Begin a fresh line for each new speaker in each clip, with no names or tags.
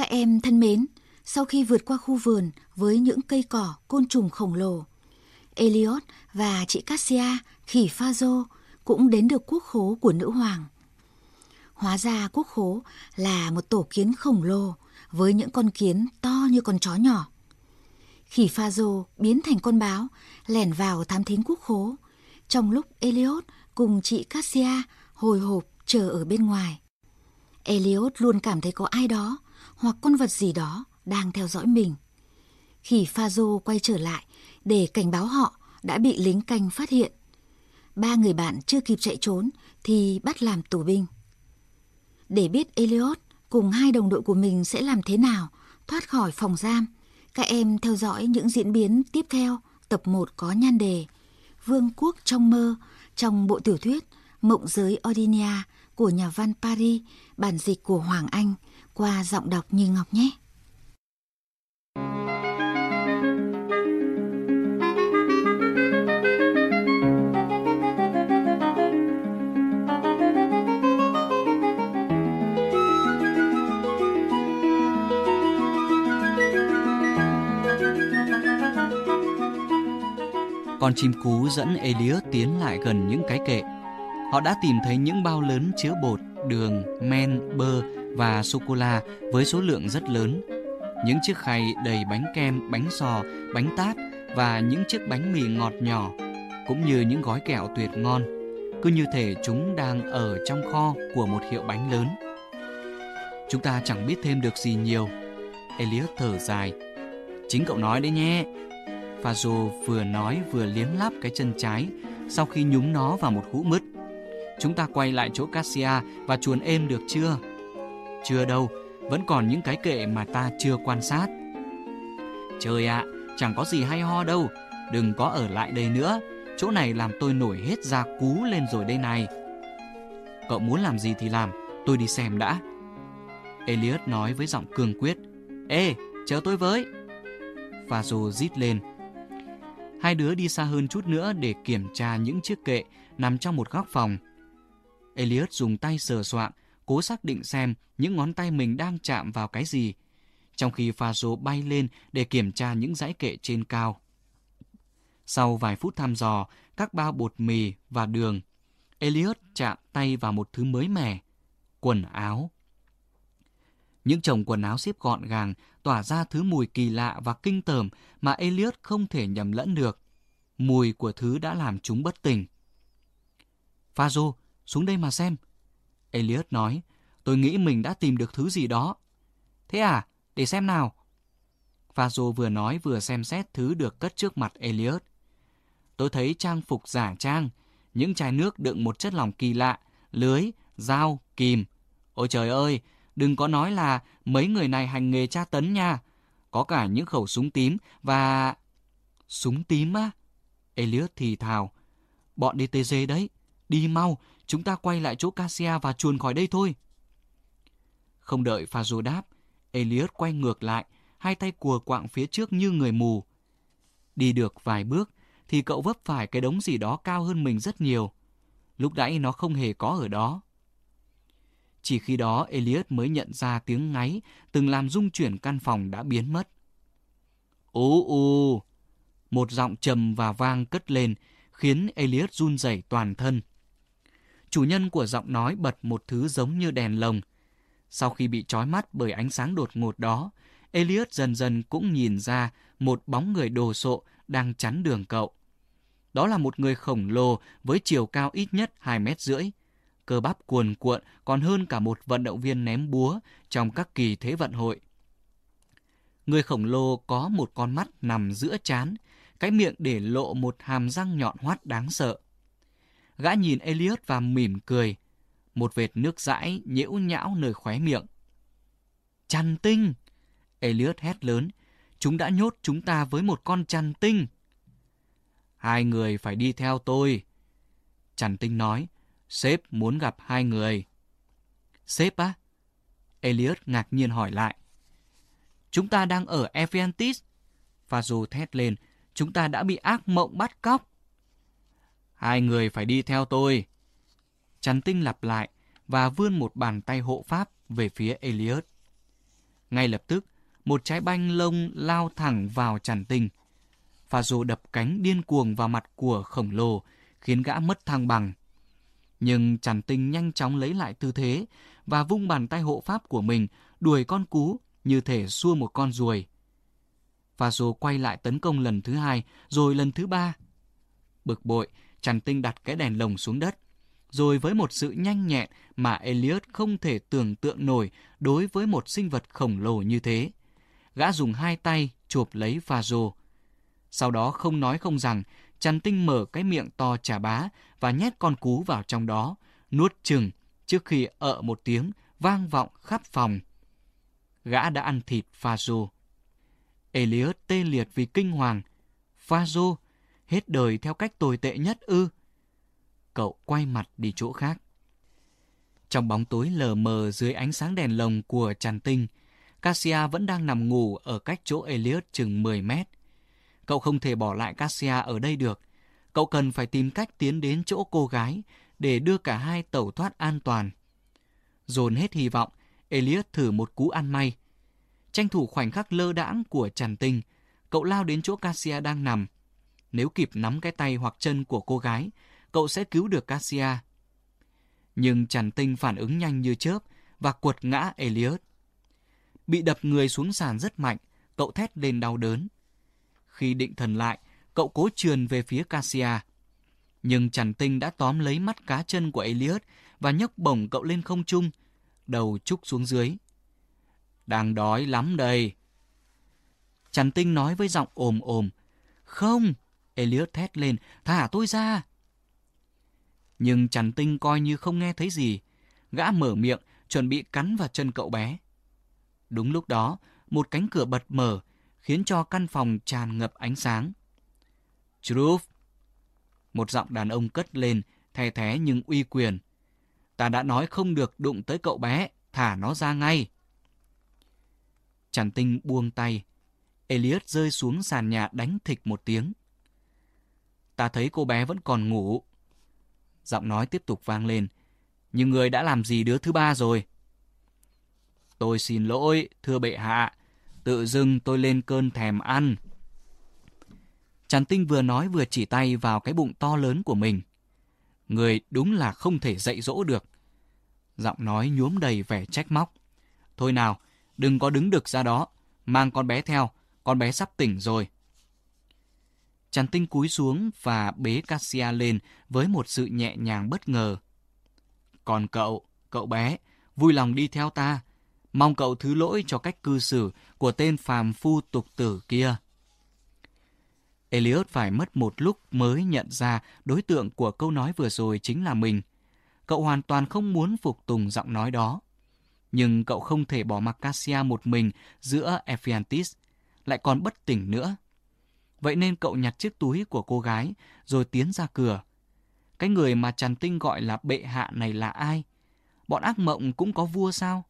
Các em thân mến, sau khi vượt qua khu vườn với những cây cỏ, côn trùng khổng lồ, Elliot và chị Cassia, khỉ Phazo cũng đến được quốc khố của nữ hoàng. Hóa ra quốc khố là một tổ kiến khổng lồ với những con kiến to như con chó nhỏ. Khỉ Phazo biến thành con báo, lẻn vào thám thính quốc khố, trong lúc Elliot cùng chị Cassia hồi hộp chờ ở bên ngoài. Elliot luôn cảm thấy có ai đó hoặc con vật gì đó đang theo dõi mình. Khi Fazo quay trở lại để cảnh báo họ đã bị lính canh phát hiện. Ba người bạn chưa kịp chạy trốn thì bắt làm tù binh. Để biết Elliot cùng hai đồng đội của mình sẽ làm thế nào thoát khỏi phòng giam, các em theo dõi những diễn biến tiếp theo tập 1 có nhan đề Vương quốc trong mơ trong bộ tiểu thuyết Mộng giới Ordinia của nhà văn Paris, bản dịch của Hoàng Anh qua giọng đọc Như Ngọc nhé.
Con chim cú dẫn Elias tiến lại gần những cái kệ. Họ đã tìm thấy những bao lớn chứa bột, đường, men, bơ và sô-cô-la với số lượng rất lớn. Những chiếc khay đầy bánh kem, bánh sò, bánh tát và những chiếc bánh mì ngọt nhỏ, cũng như những gói kẹo tuyệt ngon. Cứ như thể chúng đang ở trong kho của một hiệu bánh lớn. Chúng ta chẳng biết thêm được gì nhiều. Elliot thở dài. Chính cậu nói đấy nhé. Fazo vừa nói vừa liếm láp cái chân trái sau khi nhúng nó vào một hũ mứt. Chúng ta quay lại chỗ Cassia và chuồn êm được chưa? Chưa đâu, vẫn còn những cái kệ mà ta chưa quan sát. Trời ạ, chẳng có gì hay ho đâu, đừng có ở lại đây nữa. Chỗ này làm tôi nổi hết da cú lên rồi đây này. Cậu muốn làm gì thì làm, tôi đi xem đã. Elliot nói với giọng cương quyết. Ê, chờ tôi với. Fazo rít lên. Hai đứa đi xa hơn chút nữa để kiểm tra những chiếc kệ nằm trong một góc phòng. Elliot dùng tay sờ soạng, cố xác định xem những ngón tay mình đang chạm vào cái gì, trong khi Pha-rô bay lên để kiểm tra những dãy kệ trên cao. Sau vài phút thăm dò các bao bột mì và đường, Elliot chạm tay vào một thứ mới mẻ, quần áo. Những chồng quần áo xếp gọn gàng tỏa ra thứ mùi kỳ lạ và kinh tởm mà Elliot không thể nhầm lẫn được. Mùi của thứ đã làm chúng bất tỉnh. Fazo, xuống đây mà xem. Elliot nói, tôi nghĩ mình đã tìm được thứ gì đó. Thế à, để xem nào. Fazo vừa nói vừa xem xét thứ được cất trước mặt Elliot. Tôi thấy trang phục giả trang, những chai nước đựng một chất lỏng kỳ lạ, lưới, dao, kìm. Ôi trời ơi, đừng có nói là mấy người này hành nghề tra tấn nha. Có cả những khẩu súng tím và... Súng tím á? Elliot thì thào. Bọn DTG đấy. Đi mau, chúng ta quay lại chỗ Cassia và chuồn khỏi đây thôi. Không đợi Fazo đáp, Elliot quay ngược lại, hai tay cùa quạng phía trước như người mù. Đi được vài bước, thì cậu vấp phải cái đống gì đó cao hơn mình rất nhiều. Lúc nãy nó không hề có ở đó. Chỉ khi đó Elliot mới nhận ra tiếng ngáy từng làm rung chuyển căn phòng đã biến mất. Ú u! Một giọng trầm và vang cất lên, khiến Elliot run rẩy toàn thân. Chủ nhân của giọng nói bật một thứ giống như đèn lồng. Sau khi bị trói mắt bởi ánh sáng đột ngột đó, Elliot dần dần cũng nhìn ra một bóng người đồ sộ đang chắn đường cậu. Đó là một người khổng lồ với chiều cao ít nhất 2 mét rưỡi. Cơ bắp cuồn cuộn còn hơn cả một vận động viên ném búa trong các kỳ thế vận hội. Người khổng lồ có một con mắt nằm giữa chán, cái miệng để lộ một hàm răng nhọn hoắt đáng sợ. Gã nhìn Elliot và mỉm cười. Một vệt nước dãi nhễu nhão nơi khóe miệng. Chăn tinh! Elliot hét lớn. Chúng đã nhốt chúng ta với một con chăn tinh. Hai người phải đi theo tôi. Chăn tinh nói. Sếp muốn gặp hai người. Sếp á? Elliot ngạc nhiên hỏi lại. Chúng ta đang ở Eviantis. Và dù thét lên. Chúng ta đã bị ác mộng bắt cóc. Hai người phải đi theo tôi. Chắn tinh lặp lại và vươn một bàn tay hộ pháp về phía Elliot. Ngay lập tức, một trái banh lông lao thẳng vào chắn tinh. Phazo đập cánh điên cuồng vào mặt của khổng lồ, khiến gã mất thăng bằng. Nhưng chằn tinh nhanh chóng lấy lại tư thế và vung bàn tay hộ pháp của mình đuổi con cú như thể xua một con ruồi. Phazo quay lại tấn công lần thứ hai, rồi lần thứ ba. Bực bội, Trần tinh đặt cái đèn lồng xuống đất. Rồi với một sự nhanh nhẹn mà Elliot không thể tưởng tượng nổi đối với một sinh vật khổng lồ như thế. Gã dùng hai tay chụp lấy pha rô. Sau đó không nói không rằng, Trần tinh mở cái miệng to chà bá và nhét con cú vào trong đó, nuốt chừng trước khi ợ một tiếng vang vọng khắp phòng. Gã đã ăn thịt pha rô. Elliot tê liệt vì kinh hoàng. Pha rô hết đời theo cách tồi tệ nhất ư. Cậu quay mặt đi chỗ khác. Trong bóng tối lờ mờ dưới ánh sáng đèn lồng của tràn tinh, Cassia vẫn đang nằm ngủ ở cách chỗ Elliot chừng 10 mét. Cậu không thể bỏ lại Cassia ở đây được. Cậu cần phải tìm cách tiến đến chỗ cô gái để đưa cả hai tẩu thoát an toàn. Dồn hết hy vọng, Elliot thử một cú ăn may. Tranh thủ khoảnh khắc lơ đãng của tràn tinh, cậu lao đến chỗ Cassia đang nằm. Nếu kịp nắm cái tay hoặc chân của cô gái, cậu sẽ cứu được Cassia. Nhưng Trần tinh phản ứng nhanh như chớp và quật ngã Elliot. Bị đập người xuống sàn rất mạnh, cậu thét lên đau đớn. Khi định thần lại, cậu cố trườn về phía Cassia. Nhưng Trần tinh đã tóm lấy mắt cá chân của Elliot và nhấc bổng cậu lên không trung, đầu trúc xuống dưới. Đang đói lắm đây. Trần tinh nói với giọng ồm ồm. Không, Elliot thét lên, thả tôi ra. Nhưng chằn tinh coi như không nghe thấy gì. Gã mở miệng, chuẩn bị cắn vào chân cậu bé. Đúng lúc đó, một cánh cửa bật mở, khiến cho căn phòng tràn ngập ánh sáng. Truth! Một giọng đàn ông cất lên, thè thé nhưng uy quyền. Ta đã nói không được đụng tới cậu bé, thả nó ra ngay. Chàng tinh buông tay. Elliot rơi xuống sàn nhà đánh thịch một tiếng. Ta thấy cô bé vẫn còn ngủ. Giọng nói tiếp tục vang lên. Nhưng người đã làm gì đứa thứ ba rồi? Tôi xin lỗi, thưa bệ hạ. Tự dưng tôi lên cơn thèm ăn. Tràn tinh vừa nói vừa chỉ tay vào cái bụng to lớn của mình. Người đúng là không thể dạy dỗ được. Giọng nói nhuốm đầy vẻ trách móc. Thôi nào, đừng có đứng được ra đó. Mang con bé theo, con bé sắp tỉnh rồi. Tràn tinh cúi xuống và bế Cassia lên với một sự nhẹ nhàng bất ngờ. Còn cậu, cậu bé, vui lòng đi theo ta. Mong cậu thứ lỗi cho cách cư xử của tên phàm phu tục tử kia. Elliot phải mất một lúc mới nhận ra đối tượng của câu nói vừa rồi chính là mình. Cậu hoàn toàn không muốn phục tùng giọng nói đó. Nhưng cậu không thể bỏ mặc Cassia một mình giữa Ephiantis, lại còn bất tỉnh nữa. Vậy nên cậu nhặt chiếc túi của cô gái rồi tiến ra cửa. Cái người mà Trần Tinh gọi là bệ hạ này là ai? Bọn ác mộng cũng có vua sao?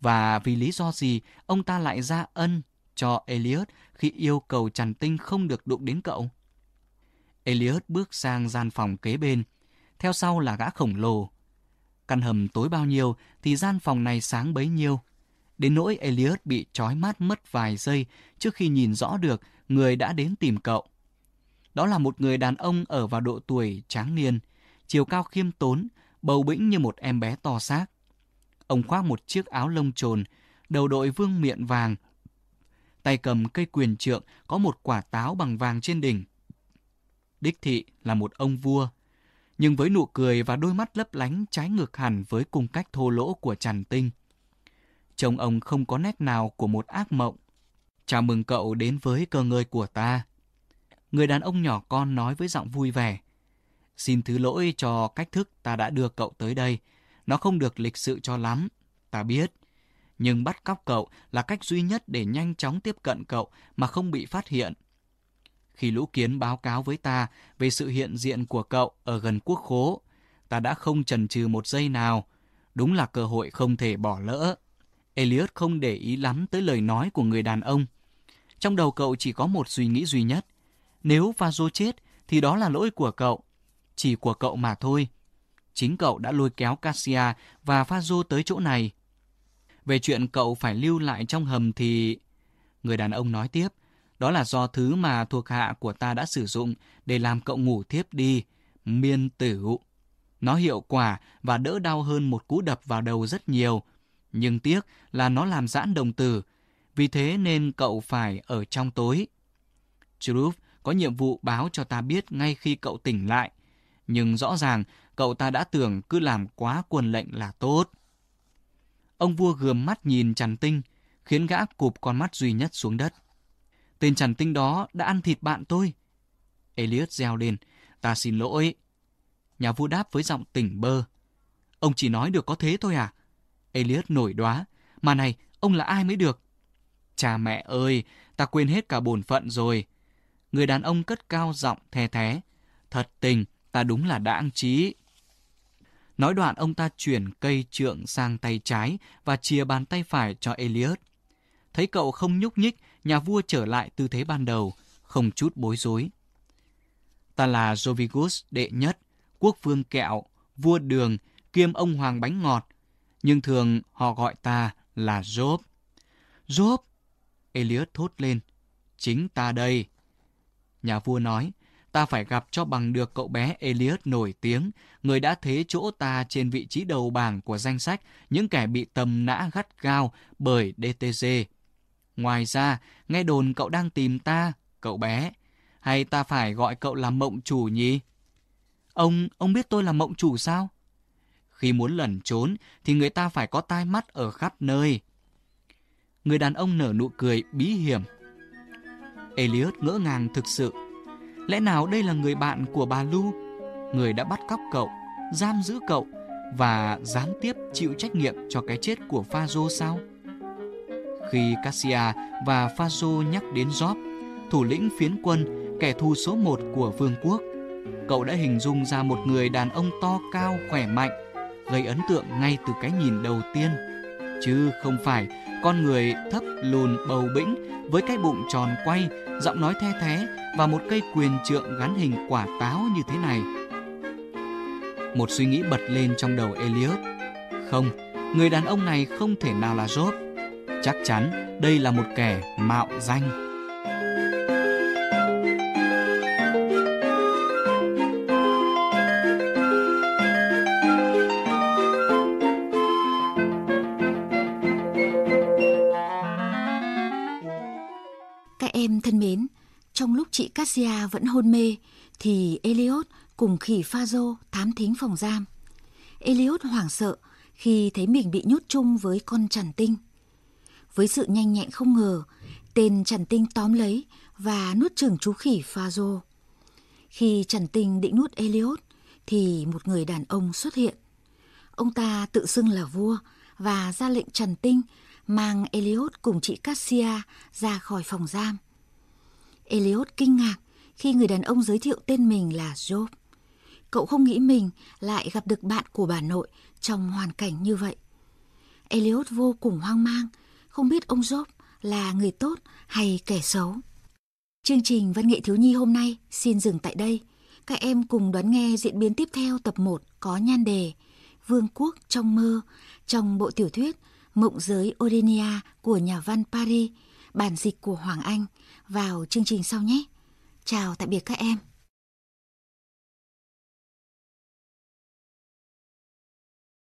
Và vì lý do gì ông ta lại ra ân cho Elliot khi yêu cầu Trần Tinh không được đụng đến cậu? Elliot bước sang gian phòng kế bên, theo sau là gã khổng lồ. Căn hầm tối bao nhiêu thì gian phòng này sáng bấy nhiêu. Đến nỗi Elliot bị trói mắt mất vài giây trước khi nhìn rõ được người đã đến tìm cậu. Đó là một người đàn ông ở vào độ tuổi tráng niên, chiều cao khiêm tốn, bầu bĩnh như một em bé to xác. Ông khoác một chiếc áo lông trồn, đầu đội vương miện vàng. Tay cầm cây quyền trượng có một quả táo bằng vàng trên đỉnh. Đích thị là một ông vua, nhưng với nụ cười và đôi mắt lấp lánh trái ngược hẳn với cung cách thô lỗ của Trần Tinh. Trông ông không có nét nào của một ác mộng. Chào mừng cậu đến với cơ ngơi của ta. Người đàn ông nhỏ con nói với giọng vui vẻ. Xin thứ lỗi cho cách thức ta đã đưa cậu tới đây. Nó không được lịch sự cho lắm, ta biết. Nhưng bắt cóc cậu là cách duy nhất để nhanh chóng tiếp cận cậu mà không bị phát hiện. Khi lũ kiến báo cáo với ta về sự hiện diện của cậu ở gần quốc khố, ta đã không chần chừ một giây nào. Đúng là cơ hội không thể bỏ lỡ. Elliot không để ý lắm tới lời nói của người đàn ông. Trong đầu cậu chỉ có một suy nghĩ duy nhất. Nếu Vazo chết, thì đó là lỗi của cậu. Chỉ của cậu mà thôi. Chính cậu đã lôi kéo Cassia và Vazo tới chỗ này. Về chuyện cậu phải lưu lại trong hầm thì... Người đàn ông nói tiếp, đó là do thứ mà thuộc hạ của ta đã sử dụng để làm cậu ngủ thiếp đi, miên tử. Nó hiệu quả và đỡ đau hơn một cú đập vào đầu rất nhiều. Nhưng tiếc là nó làm giãn đồng tử, vì thế nên cậu phải ở trong tối. Truth có nhiệm vụ báo cho ta biết ngay khi cậu tỉnh lại. Nhưng rõ ràng cậu ta đã tưởng cứ làm quá quần lệnh là tốt. Ông vua gườm mắt nhìn Trần Tinh, khiến gã cụp con mắt duy nhất xuống đất. Tên Trần Tinh đó đã ăn thịt bạn tôi. Elliot reo lên, ta xin lỗi. Nhà vua đáp với giọng tỉnh bơ. Ông chỉ nói được có thế thôi à? Elliot nổi đoá. Mà này, ông là ai mới được? Cha mẹ ơi, ta quên hết cả bổn phận rồi. Người đàn ông cất cao giọng thè thé. Thật tình, ta đúng là đãng trí. Nói đoạn ông ta chuyển cây trượng sang tay trái và chia bàn tay phải cho Elliot. Thấy cậu không nhúc nhích, nhà vua trở lại tư thế ban đầu, không chút bối rối. Ta là Jovigus đệ nhất, quốc vương kẹo, vua đường, kiêm ông hoàng bánh ngọt, nhưng thường họ gọi ta là Job. Job! Elliot thốt lên. Chính ta đây. Nhà vua nói, ta phải gặp cho bằng được cậu bé Elliot nổi tiếng, người đã thế chỗ ta trên vị trí đầu bảng của danh sách những kẻ bị tầm nã gắt gao bởi DTG. Ngoài ra, nghe đồn cậu đang tìm ta, cậu bé. Hay ta phải gọi cậu là mộng chủ nhỉ? Ông, ông biết tôi là mộng chủ sao? Khi muốn lẩn trốn thì người ta phải có tai mắt ở khắp nơi. Người đàn ông nở nụ cười bí hiểm. Elliot ngỡ ngàng thực sự. Lẽ nào đây là người bạn của bà Lu, người đã bắt cóc cậu, giam giữ cậu và gián tiếp chịu trách nhiệm cho cái chết của Fazo sao? Khi Cassia và Fazo nhắc đến Job, thủ lĩnh phiến quân, kẻ thù số một của vương quốc, cậu đã hình dung ra một người đàn ông to cao, khỏe mạnh, gây ấn tượng ngay từ cái nhìn đầu tiên, chứ không phải con người thấp lùn bầu bĩnh với cái bụng tròn quay, giọng nói the thé và một cây quyền trượng gắn hình quả táo như thế này. Một suy nghĩ bật lên trong đầu Elliot. Không, người đàn ông này không thể nào là Job. Chắc chắn đây là một kẻ mạo danh.
Chị Cassia vẫn hôn mê, thì Elliot cùng khỉ Phazo thám thính phòng giam. Elliot hoảng sợ khi thấy mình bị nhốt chung với con chằn tinh. Với sự nhanh nhẹn không ngờ, tên chằn tinh tóm lấy và nuốt chửng chú khỉ Phazo. Khi chằn tinh định nuốt Elliot, thì một người đàn ông xuất hiện. Ông ta tự xưng là vua và ra lệnh Trần tinh mang Elliot cùng chị Cassia ra khỏi phòng giam. Elliot kinh ngạc khi người đàn ông giới thiệu tên mình là Job. Cậu không nghĩ mình lại gặp được bạn của bà nội trong hoàn cảnh như vậy. Elliot vô cùng hoang mang, không biết ông Job là người tốt hay kẻ xấu. Chương trình Văn nghệ thiếu nhi hôm nay xin dừng tại đây. Các em cùng đón nghe diễn biến tiếp theo tập 1 có nhan đề Vương quốc trong mơ trong bộ tiểu thuyết Mộng giới Odenia của nhà văn Paris, bản dịch của Hoàng Anh vào chương trình sau nhé. Chào tạm biệt các em.